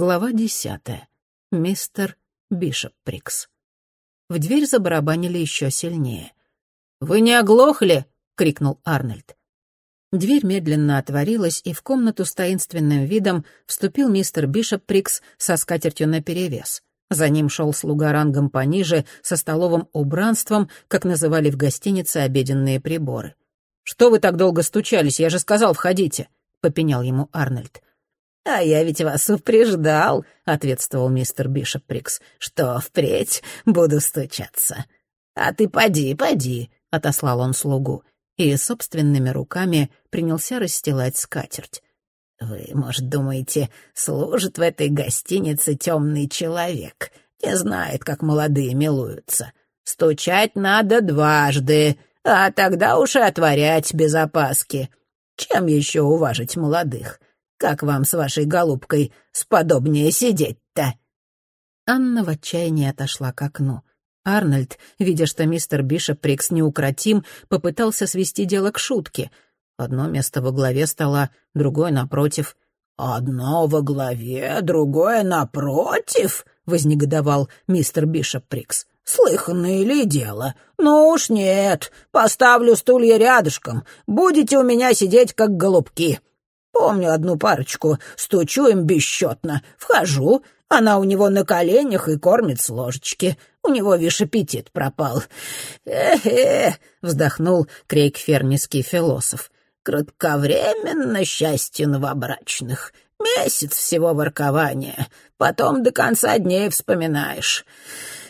Глава десятая. Мистер Бишоп Прикс. В дверь забарабанили еще сильнее. «Вы не оглохли?» — крикнул Арнольд. Дверь медленно отворилась, и в комнату с таинственным видом вступил мистер Бишоп Прикс со скатертью наперевес. За ним шел слуга рангом пониже, со столовым убранством, как называли в гостинице обеденные приборы. «Что вы так долго стучались? Я же сказал, входите!» — попенял ему Арнольд. «А я ведь вас упреждал», — ответствовал мистер Бишоп Прикс, «что впредь буду стучаться». «А ты поди, поди», — отослал он слугу, и собственными руками принялся расстилать скатерть. «Вы, может, думаете, служит в этой гостинице темный человек, не знает, как молодые милуются. Стучать надо дважды, а тогда уж и отворять без опаски. Чем еще уважить молодых? Как вам с вашей голубкой сподобнее сидеть-то?» Анна в отчаянии отошла к окну. Арнольд, видя, что мистер Бишоп Прикс неукротим, попытался свести дело к шутке. Одно место во главе стола, другое напротив. «Одно во главе, другое напротив?» — вознегодовал мистер Бишоп Прикс. «Слыханное ли дело? Ну уж нет, поставлю стулья рядышком. Будете у меня сидеть, как голубки. Помню одну парочку, стучу им бесчетно. Вхожу, она у него на коленях и кормит с ложечки. У него весь аппетит пропал. «Э-э», — вздохнул крейгфернийский философ. «Кратковременно счастье новобрачных. Месяц всего воркования. Потом до конца дней вспоминаешь.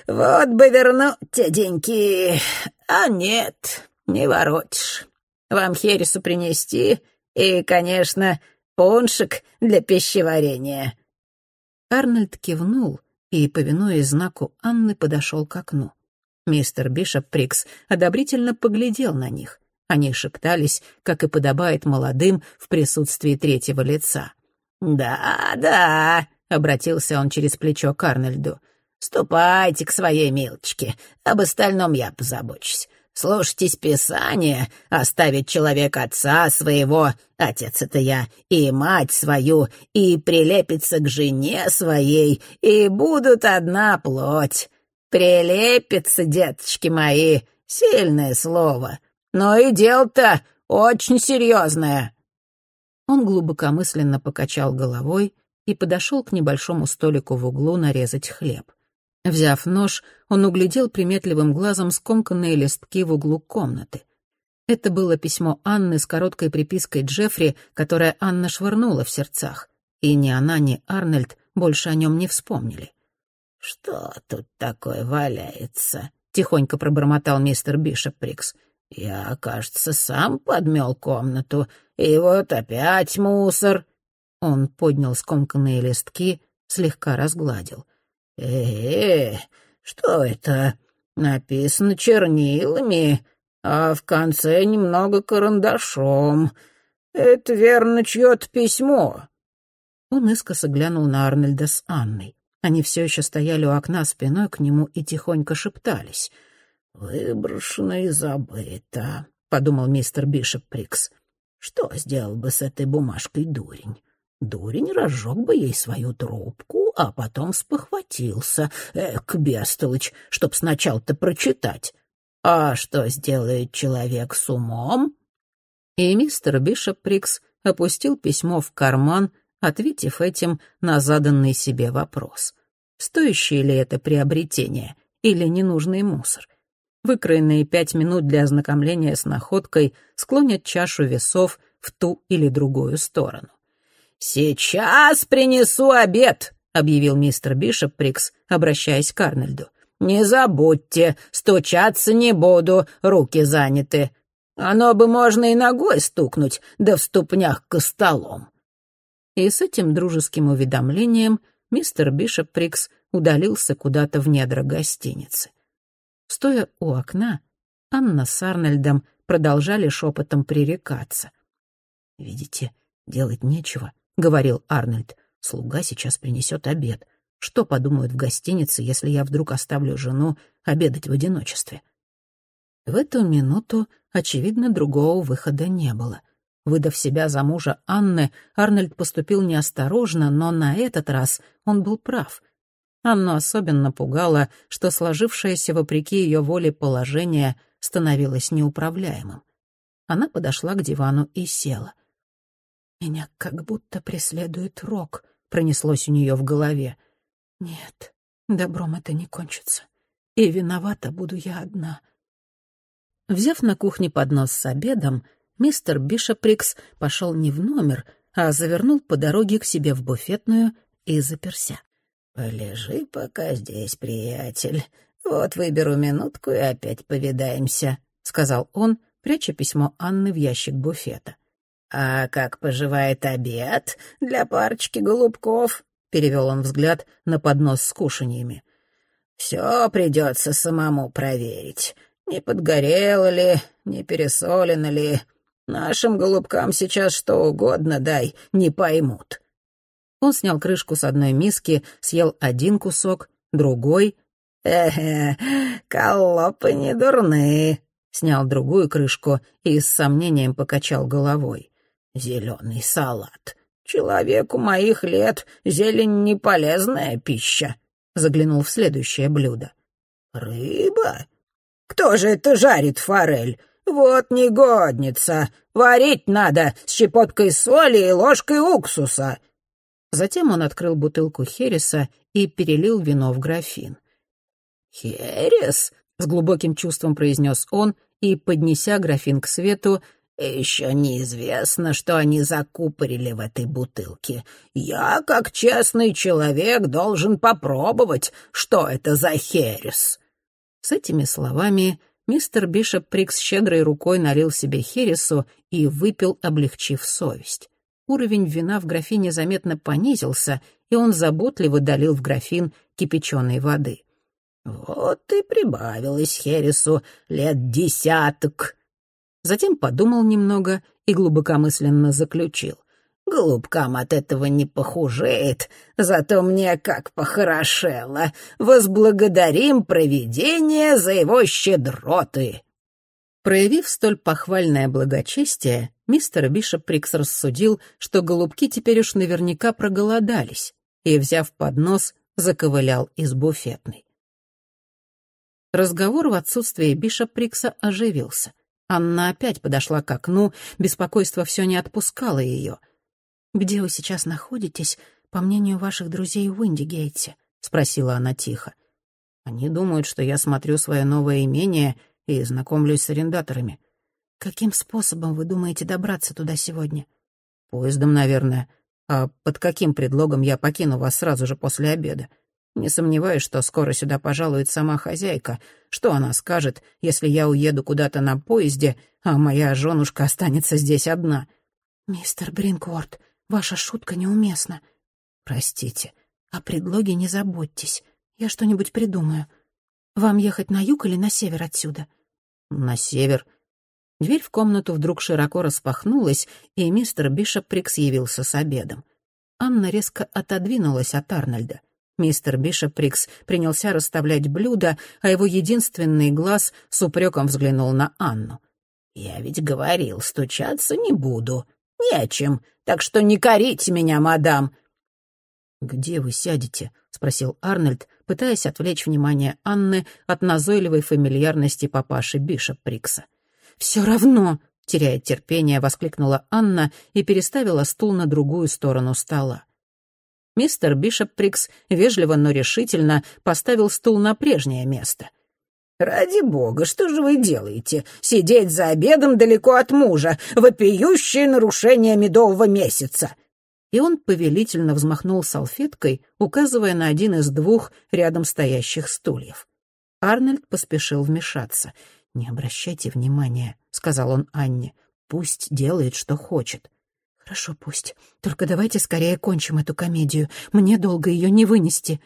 Вот бы вернуть те деньги. А нет, не воротишь. Вам хересу принести и, конечно, пуншик для пищеварения». Арнольд кивнул и, повинуясь знаку Анны, подошел к окну. Мистер Бишоп Прикс одобрительно поглядел на них. Они шептались, как и подобает молодым в присутствии третьего лица. «Да, да», — обратился он через плечо к Арнольду. «Ступайте к своей милочке, об остальном я позабочусь. Слушайтесь Писания, оставить человек отца своего, отец это я, и мать свою, и прилепится к жене своей, и будут одна плоть. Прилепится, деточки мои, сильное слово, но и дело-то очень серьезное. Он глубокомысленно покачал головой и подошел к небольшому столику в углу нарезать хлеб. Взяв нож, он углядел приметливым глазом скомканные листки в углу комнаты. Это было письмо Анны с короткой припиской Джеффри, которое Анна швырнула в сердцах. И ни она, ни Арнольд больше о нем не вспомнили. «Что тут такое валяется?» — тихонько пробормотал мистер Бишоп Прикс. «Я, кажется, сам подмел комнату, и вот опять мусор». Он поднял скомканные листки, слегка разгладил — э, что это? Написано чернилами, а в конце немного карандашом. Это, верно, чье-то письмо». Он искоса глянул на Арнольда с Анной. Они все еще стояли у окна спиной к нему и тихонько шептались. «Выброшено и забыто», — подумал мистер Бишоп Прикс. «Что сделал бы с этой бумажкой дурень? Дурень разжег бы ей свою трубку, а потом спохватился. Эк, бестолочь, чтоб сначала-то прочитать. А что сделает человек с умом? И мистер Бишоп Прикс опустил письмо в карман, ответив этим на заданный себе вопрос. Стоящее ли это приобретение или ненужный мусор? Выкроенные пять минут для ознакомления с находкой склонят чашу весов в ту или другую сторону. «Сейчас принесу обед», — объявил мистер Бишоп Прикс, обращаясь к Арнольду. «Не забудьте, стучаться не буду, руки заняты. Оно бы можно и ногой стукнуть, да в ступнях к столом». И с этим дружеским уведомлением мистер Бишоп Прикс удалился куда-то в недра гостиницы. Стоя у окна, Анна с Арнольдом продолжали шепотом пререкаться. «Видите, делать нечего говорил Арнольд. «Слуга сейчас принесет обед. Что подумают в гостинице, если я вдруг оставлю жену обедать в одиночестве?» В эту минуту, очевидно, другого выхода не было. Выдав себя за мужа Анны, Арнольд поступил неосторожно, но на этот раз он был прав. Анну особенно пугало, что сложившееся вопреки ее воле положение становилось неуправляемым. Она подошла к дивану и села. «Меня как будто преследует рок», — пронеслось у нее в голове. «Нет, добром это не кончится. И виновата буду я одна». Взяв на кухне поднос с обедом, мистер Бишоприкс пошел не в номер, а завернул по дороге к себе в буфетную и заперся. «Полежи пока здесь, приятель. Вот выберу минутку и опять повидаемся», — сказал он, пряча письмо Анны в ящик буфета. «А как поживает обед для парочки голубков?» — перевел он взгляд на поднос с кушаньями. «Все придется самому проверить. Не подгорело ли, не пересолено ли. Нашим голубкам сейчас что угодно дай, не поймут». Он снял крышку с одной миски, съел один кусок, другой. «Э-э, колопы не дурны», — снял другую крышку и с сомнением покачал головой. «Зеленый салат. Человеку моих лет зелень не полезная пища», — заглянул в следующее блюдо. «Рыба? Кто же это жарит форель? Вот негодница. Варить надо с щепоткой соли и ложкой уксуса. Затем он открыл бутылку Хереса и перелил вино в графин. «Херес?» — с глубоким чувством произнес он и, поднеся графин к свету, «Еще неизвестно, что они закупорили в этой бутылке. Я, как честный человек, должен попробовать, что это за херес». С этими словами мистер Бишоп Прикс щедрой рукой налил себе хересу и выпил, облегчив совесть уровень вина в графине заметно понизился, и он заботливо долил в графин кипяченой воды. «Вот и прибавилось Хересу лет десяток». Затем подумал немного и глубокомысленно заключил. «Голубкам от этого не похужеет, зато мне как похорошело. Возблагодарим провидение за его щедроты». Проявив столь похвальное благочестие, мистер Бишоприкс рассудил, что голубки теперь уж наверняка проголодались, и, взяв поднос, заковылял из буфетной. Разговор в отсутствие Бишоприкса оживился. Анна опять подошла к окну, беспокойство все не отпускало ее. «Где вы сейчас находитесь, по мнению ваших друзей в Индигейте?» — спросила она тихо. «Они думают, что я смотрю свое новое имение и знакомлюсь с арендаторами. Каким способом вы думаете добраться туда сегодня? Поездом, наверное. А под каким предлогом я покину вас сразу же после обеда? Не сомневаюсь, что скоро сюда пожалует сама хозяйка. Что она скажет, если я уеду куда-то на поезде, а моя женушка останется здесь одна? Мистер Бринкворт, ваша шутка неуместна. Простите, о предлоге не заботьтесь. Я что-нибудь придумаю. Вам ехать на юг или на север отсюда? На север. Дверь в комнату вдруг широко распахнулась, и мистер Бишоприкс явился с обедом. Анна резко отодвинулась от Арнольда. Мистер Бишоприкс принялся расставлять блюда, а его единственный глаз с упреком взглянул на Анну. «Я ведь говорил, стучаться не буду. Нечем, так что не корите меня, мадам». «Где вы сядете?» — спросил Арнольд, пытаясь отвлечь внимание Анны от назойливой фамильярности папаши Бишоприкса. «Все равно!» — теряя терпение, воскликнула Анна и переставила стул на другую сторону стола. Мистер Бишоприкс вежливо, но решительно поставил стул на прежнее место. «Ради бога, что же вы делаете? Сидеть за обедом далеко от мужа, вопиющее нарушение медового месяца!» И он повелительно взмахнул салфеткой, указывая на один из двух рядом стоящих стульев. Арнольд поспешил вмешаться — «Не обращайте внимания», — сказал он Анне. «Пусть делает, что хочет». «Хорошо, пусть. Только давайте скорее кончим эту комедию. Мне долго ее не вынести».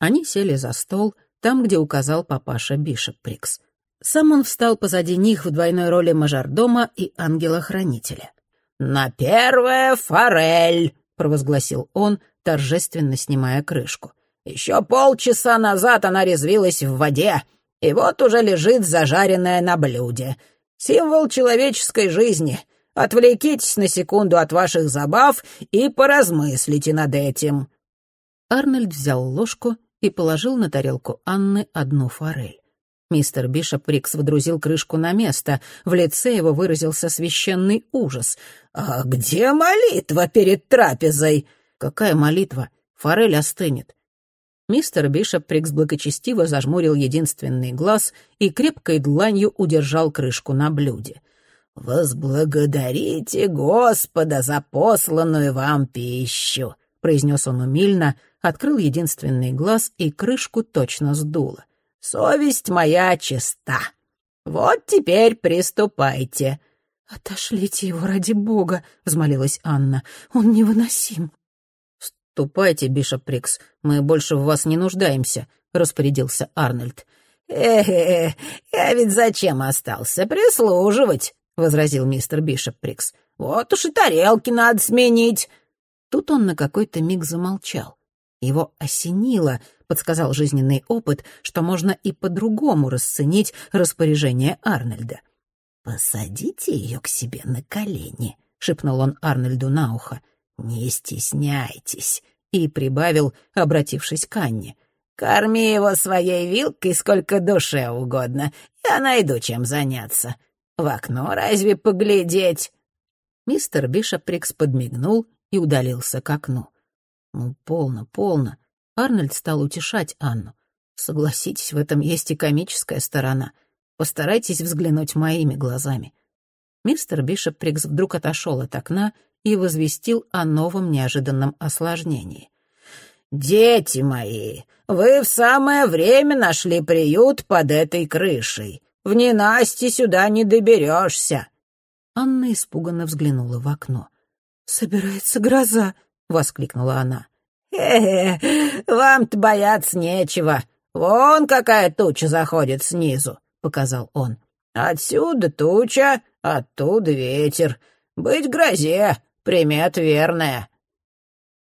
Они сели за стол, там, где указал папаша Бишоприкс. Сам он встал позади них в двойной роли мажордома и ангела-хранителя. «На первое форель!» — провозгласил он, торжественно снимая крышку. «Еще полчаса назад она резвилась в воде, и вот уже лежит зажаренная на блюде. Символ человеческой жизни. Отвлекитесь на секунду от ваших забав и поразмыслите над этим». Арнольд взял ложку и положил на тарелку Анны одну форель. Мистер Бишоп Рикс водрузил крышку на место. В лице его выразился священный ужас. «А где молитва перед трапезой?» «Какая молитва? Форель остынет». Мистер Бишоп Рикс благочестиво зажмурил единственный глаз и крепкой дланью удержал крышку на блюде. «Возблагодарите Господа за посланную вам пищу», — произнес он умильно, открыл единственный глаз и крышку точно сдуло. Совесть моя чиста. Вот теперь приступайте». «Отошлите его ради бога», — взмолилась Анна. «Он невыносим». «Ступайте, Бишоп Прикс, мы больше в вас не нуждаемся», — распорядился Арнольд. «Э-э, я ведь зачем остался? Прислуживать», — возразил мистер Бишоп Прикс. «Вот уж и тарелки надо сменить». Тут он на какой-то миг замолчал. Его осенило, подсказал жизненный опыт, что можно и по-другому расценить распоряжение Арнольда. «Посадите ее к себе на колени», — шепнул он Арнольду на ухо. «Не стесняйтесь», — и прибавил, обратившись к Анне. «Корми его своей вилкой сколько душе угодно. Я найду чем заняться. В окно разве поглядеть?» Мистер Бишоприкс подмигнул и удалился к окну. Ну, полно, полно. Арнольд стал утешать Анну. Согласитесь, в этом есть и комическая сторона. Постарайтесь взглянуть моими глазами. Мистер Бишоп Прикс вдруг отошел от окна и возвестил о новом неожиданном осложнении. «Дети мои, вы в самое время нашли приют под этой крышей. В ненасти сюда не доберешься». Анна испуганно взглянула в окно. «Собирается гроза», — воскликнула она. «Хе-хе, вам-то бояться нечего. Вон какая туча заходит снизу», — показал он. «Отсюда туча, оттуда ветер. Быть грозе, примет верная».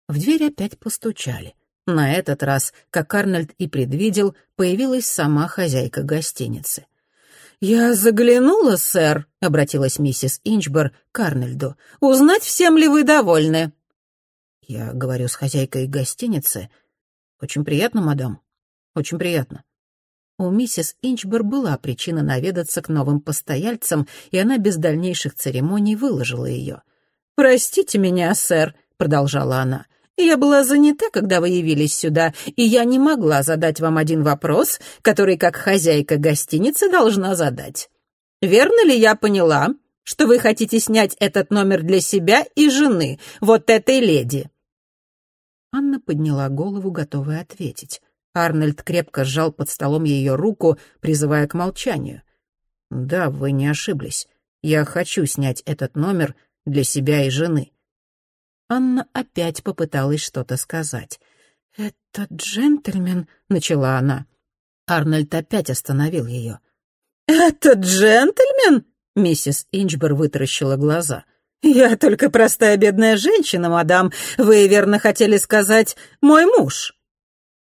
В дверь опять постучали. На этот раз, как Арнольд и предвидел, появилась сама хозяйка гостиницы. «Я заглянула, сэр», — обратилась миссис Инчбор к Арнольду. «Узнать, всем ли вы довольны?» Я говорю с хозяйкой гостиницы. Очень приятно, мадам. Очень приятно. У миссис Инчбер была причина наведаться к новым постояльцам, и она без дальнейших церемоний выложила ее. «Простите меня, сэр», — продолжала она. «Я была занята, когда вы явились сюда, и я не могла задать вам один вопрос, который, как хозяйка гостиницы, должна задать. Верно ли я поняла, что вы хотите снять этот номер для себя и жены, вот этой леди?» Анна подняла голову, готовая ответить. Арнольд крепко сжал под столом ее руку, призывая к молчанию. «Да, вы не ошиблись. Я хочу снять этот номер для себя и жены». Анна опять попыталась что-то сказать. «Этот джентльмен...» — начала она. Арнольд опять остановил ее. «Этот джентльмен?» — миссис Инчбер вытаращила глаза — «Я только простая бедная женщина, мадам. Вы, верно, хотели сказать «мой муж».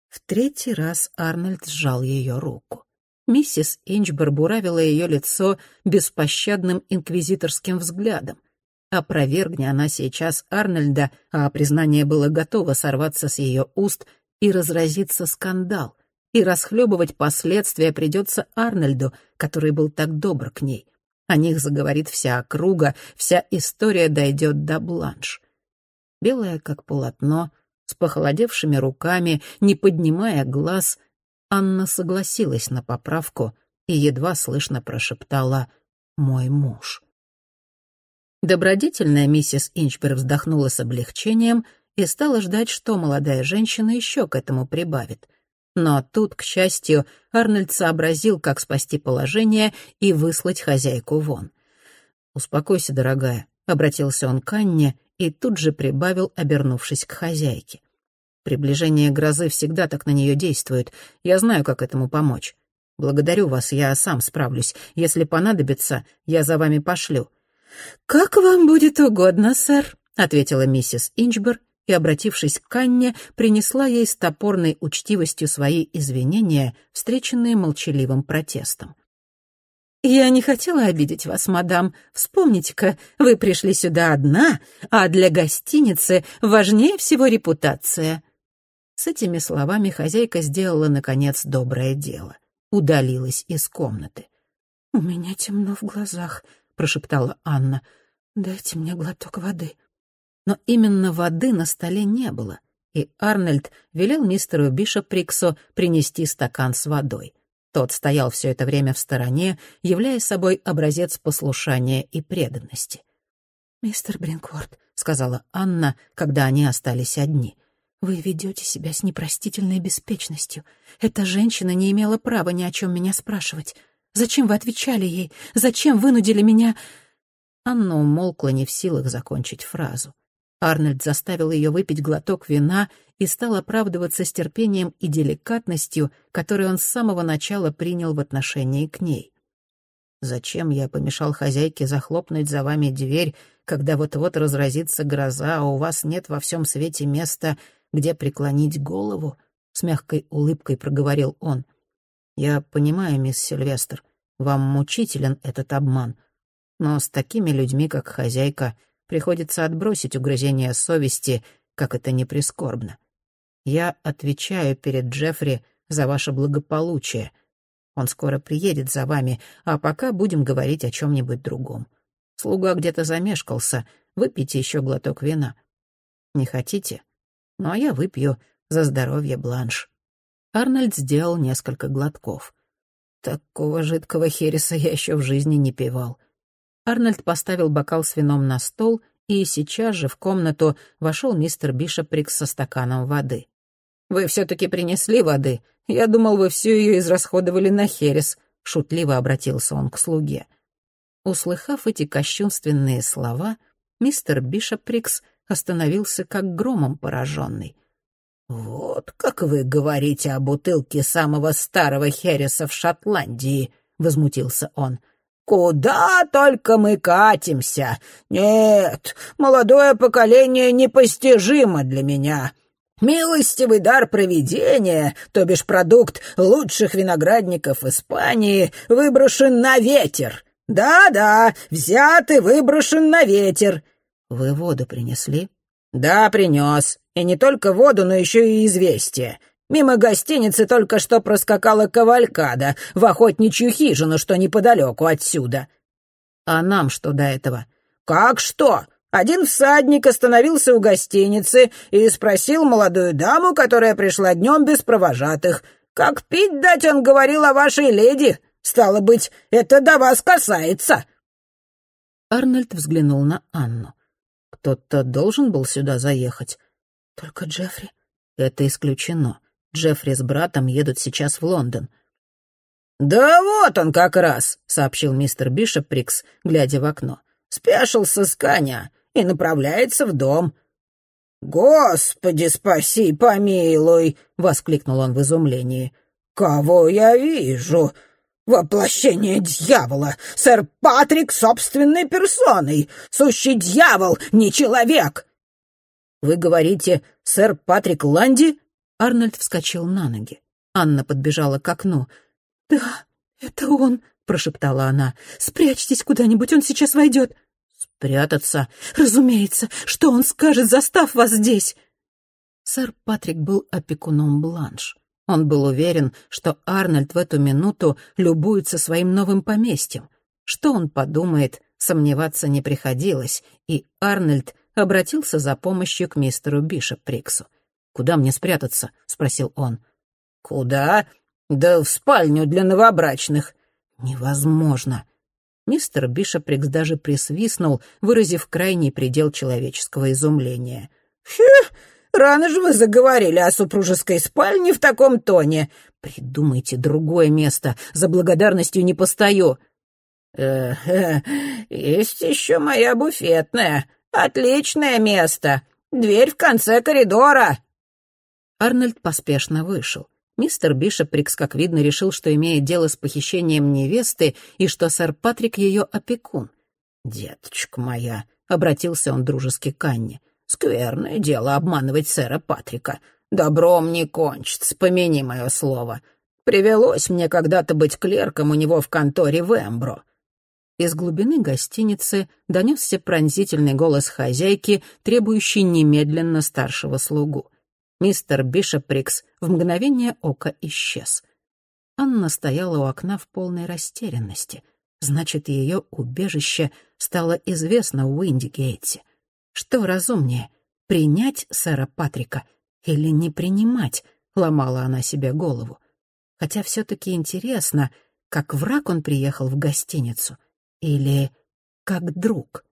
В третий раз Арнольд сжал ее руку. Миссис Инчбер буравила ее лицо беспощадным инквизиторским взглядом. Опровергни она сейчас Арнольда, а признание было готово сорваться с ее уст, и разразиться скандал. И расхлебывать последствия придется Арнольду, который был так добр к ней. О них заговорит вся округа, вся история дойдет до бланш. Белая, как полотно, с похолодевшими руками, не поднимая глаз, Анна согласилась на поправку и едва слышно прошептала «мой муж». Добродетельная миссис Инчбер вздохнула с облегчением и стала ждать, что молодая женщина еще к этому прибавит — но тут, к счастью, Арнольд сообразил, как спасти положение и выслать хозяйку вон. «Успокойся, дорогая», — обратился он к Анне и тут же прибавил, обернувшись к хозяйке. «Приближение грозы всегда так на нее действует. Я знаю, как этому помочь. Благодарю вас, я сам справлюсь. Если понадобится, я за вами пошлю». «Как вам будет угодно, сэр», — ответила миссис Инчбер и, обратившись к Анне, принесла ей с топорной учтивостью свои извинения, встреченные молчаливым протестом. «Я не хотела обидеть вас, мадам. Вспомните-ка, вы пришли сюда одна, а для гостиницы важнее всего репутация». С этими словами хозяйка сделала, наконец, доброе дело. Удалилась из комнаты. «У меня темно в глазах», — прошептала Анна. «Дайте мне глоток воды». Но именно воды на столе не было, и Арнольд велел мистеру Бишоприксу принести стакан с водой. Тот стоял все это время в стороне, являя собой образец послушания и преданности. «Мистер Бринкорт», — сказала Анна, когда они остались одни, — «вы ведете себя с непростительной беспечностью. Эта женщина не имела права ни о чем меня спрашивать. Зачем вы отвечали ей? Зачем вынудили меня...» Анна умолкла, не в силах закончить фразу. Арнольд заставил ее выпить глоток вина и стал оправдываться с терпением и деликатностью, которые он с самого начала принял в отношении к ней. «Зачем я помешал хозяйке захлопнуть за вами дверь, когда вот-вот разразится гроза, а у вас нет во всем свете места, где преклонить голову?» — с мягкой улыбкой проговорил он. «Я понимаю, мисс Сильвестр, вам мучителен этот обман, но с такими людьми, как хозяйка, приходится отбросить угрызение совести, как это не прискорбно. Я отвечаю перед Джеффри за ваше благополучие. Он скоро приедет за вами, а пока будем говорить о чем-нибудь другом. Слуга где-то замешкался, выпейте еще глоток вина. Не хотите? Ну, а я выпью за здоровье Бланш. Арнольд сделал несколько глотков. Такого жидкого хереса я еще в жизни не пивал. Арнольд поставил бокал с вином на стол, и сейчас же в комнату вошел мистер Бишоприкс со стаканом воды. «Вы все-таки принесли воды? Я думал, вы всю ее израсходовали на херес», — шутливо обратился он к слуге. Услыхав эти кощунственные слова, мистер Бишоприкс остановился как громом пораженный. «Вот как вы говорите о бутылке самого старого хереса в Шотландии», — возмутился он. — Куда только мы катимся! Нет, молодое поколение непостижимо для меня. Милостивый дар провидения, то бишь продукт лучших виноградников Испании, выброшен на ветер. Да-да, взят и выброшен на ветер. Вы воду принесли? Да, принес. И не только воду, но еще и известие. Мимо гостиницы только что проскакала кавалькада в охотничью хижину, что неподалеку отсюда. А нам что до этого? Как что? Один всадник остановился у гостиницы и спросил молодую даму, которая пришла днем без провожатых. «Как пить дать, он говорил о вашей леди. Стало быть, это до вас касается». Арнольд взглянул на Анну. «Кто-то должен был сюда заехать?» «Только Джеффри». «Это исключено. Джеффри с братом едут сейчас в Лондон. «Да вот он как раз», — сообщил мистер Бишоприкс, глядя в окно. «Спешился с коня и направляется в дом». «Господи, спаси, помилуй!» — воскликнул он в изумлении. «Кого я вижу? Воплощение дьявола! Сэр Патрик собственной персоной! Сущий дьявол, не человек!» «Вы говорите, сэр Патрик Ланди?» Арнольд вскочил на ноги. Анна подбежала к окну. «Да, это он», — прошептала она. «Спрячьтесь куда-нибудь, он сейчас войдет». «Спрятаться?» «Разумеется. Что он скажет, застав вас здесь?» Сэр Патрик был опекуном Бланш. Он был уверен, что Арнольд в эту минуту любуется своим новым поместьем. Что он подумает, сомневаться не приходилось, и Арнольд обратился за помощью к мистеру Бишоприксу. «Куда мне спрятаться?» — спросил он. «Куда? Да в спальню для новобрачных». «Невозможно». Мистер Бишоприкс даже присвистнул, выразив крайний предел человеческого изумления. «Фу, рано же вы заговорили о супружеской спальне в таком тоне. Придумайте другое место, за благодарностью не постою». «Э -э, есть еще моя буфетная. Отличное место. Дверь в конце коридора». Арнольд поспешно вышел. Мистер Бишоприкс, как видно, решил, что имеет дело с похищением невесты и что сэр Патрик ее опекун. «Деточка моя», — обратился он дружески к Анне, — «скверное дело обманывать сэра Патрика. Добром не кончится, помяни мое слово. Привелось мне когда-то быть клерком у него в конторе в Эмбро». Из глубины гостиницы донесся пронзительный голос хозяйки, требующий немедленно старшего слугу. Мистер Бишоприкс в мгновение ока исчез. Анна стояла у окна в полной растерянности. Значит, ее убежище стало известно в Уиндигейтсе. Что разумнее, принять сэра Патрика или не принимать, ломала она себе голову. Хотя все-таки интересно, как враг он приехал в гостиницу или как друг.